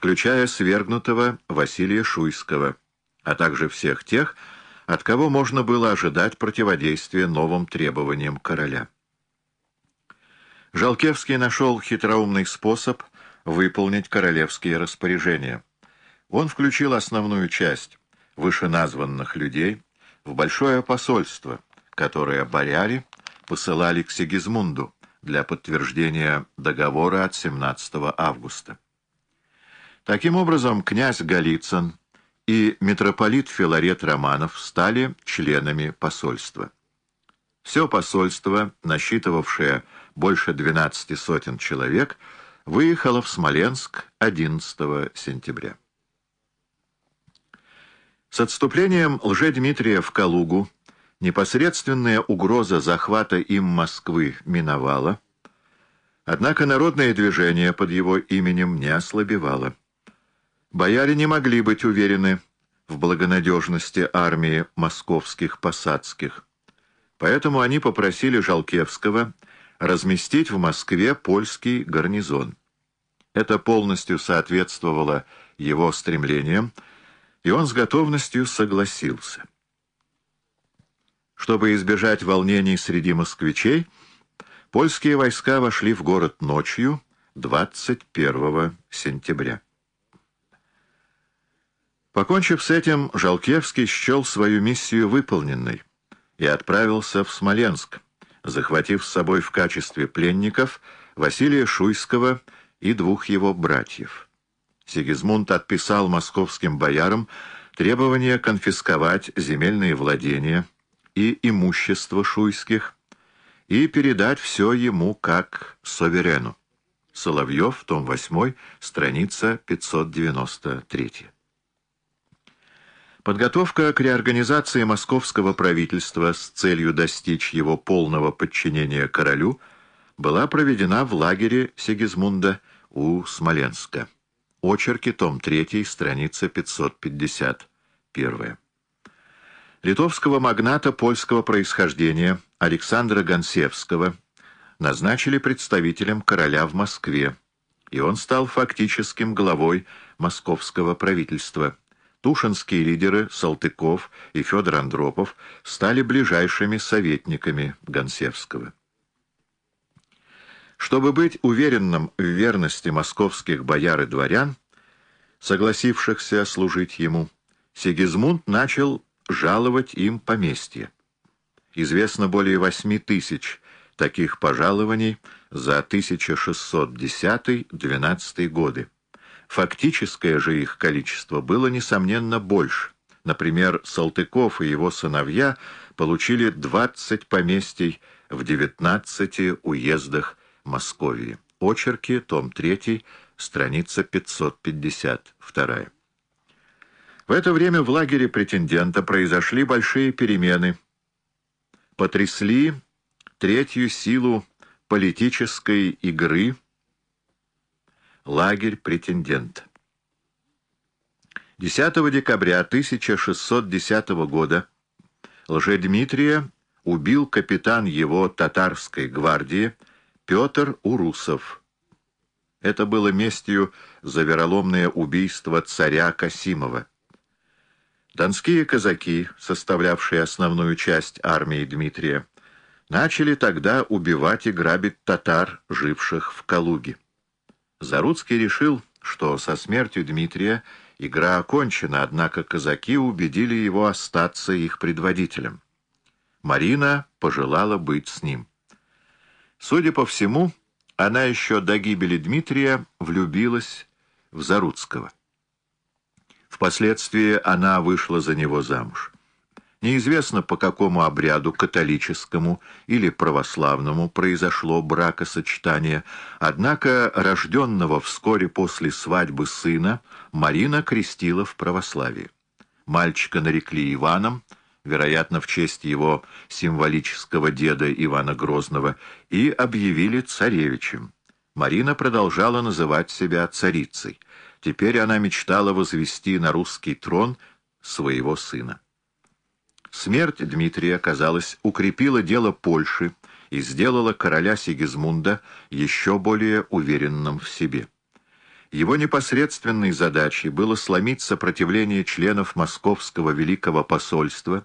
включая свергнутого Василия Шуйского, а также всех тех, от кого можно было ожидать противодействия новым требованиям короля. Жалкевский нашел хитроумный способ выполнить королевские распоряжения. Он включил основную часть вышеназванных людей в большое посольство, которое бояре посылали к Сигизмунду для подтверждения договора от 17 августа. Таким образом, князь Голицын и митрополит Филарет Романов стали членами посольства. Все посольство, насчитывавшее больше 12 сотен человек, выехало в Смоленск 11 сентября. С отступлением Лжедмитрия в Калугу непосредственная угроза захвата им Москвы миновала, однако народное движение под его именем не ослабевало. Бояре не могли быть уверены в благонадежности армии московских посадских, поэтому они попросили Жалкевского разместить в Москве польский гарнизон. Это полностью соответствовало его стремлениям, и он с готовностью согласился. Чтобы избежать волнений среди москвичей, польские войска вошли в город ночью 21 сентября. Покончив с этим, Жалкевский счел свою миссию выполненной и отправился в Смоленск, захватив с собой в качестве пленников Василия Шуйского и двух его братьев. Сигизмунд отписал московским боярам требование конфисковать земельные владения и имущество шуйских и передать все ему как суверену. Соловьев, том 8, страница 593. Подготовка к реорганизации московского правительства с целью достичь его полного подчинения королю была проведена в лагере Сигизмунда у Смоленска. Очерки, том 3, страница 551. Литовского магната польского происхождения Александра Гонсевского назначили представителем короля в Москве, и он стал фактическим главой московского правительства – Тушинские лидеры Салтыков и Федор Андропов стали ближайшими советниками Гонсевского. Чтобы быть уверенным в верности московских бояр и дворян, согласившихся служить ему, Сигизмунд начал жаловать им поместье. Известно более восьми тысяч таких пожалований за 1610-12 годы. Фактическое же их количество было, несомненно, больше. Например, Салтыков и его сыновья получили 20 поместий в 19 уездах Московии. Очерки, том 3, страница 552. В это время в лагере претендента произошли большие перемены. Потрясли третью силу политической игры – Лагерь претендента. 10 декабря 1610 года Лжедмитрия убил капитан его татарской гвардии Петр Урусов. Это было местью за вероломное убийство царя Касимова. Донские казаки, составлявшие основную часть армии Дмитрия, начали тогда убивать и грабить татар, живших в Калуге. Заруцкий решил, что со смертью Дмитрия игра окончена, однако казаки убедили его остаться их предводителем. Марина пожелала быть с ним. Судя по всему, она еще до гибели Дмитрия влюбилась в Заруцкого. Впоследствии она вышла за него замуж. Неизвестно, по какому обряду, католическому или православному, произошло бракосочетание, однако рожденного вскоре после свадьбы сына Марина крестила в православии. Мальчика нарекли Иваном, вероятно, в честь его символического деда Ивана Грозного, и объявили царевичем. Марина продолжала называть себя царицей. Теперь она мечтала возвести на русский трон своего сына. Смерть Дмитрия, казалось, укрепила дело Польши и сделала короля Сигизмунда еще более уверенным в себе. Его непосредственной задачей было сломить сопротивление членов Московского Великого посольства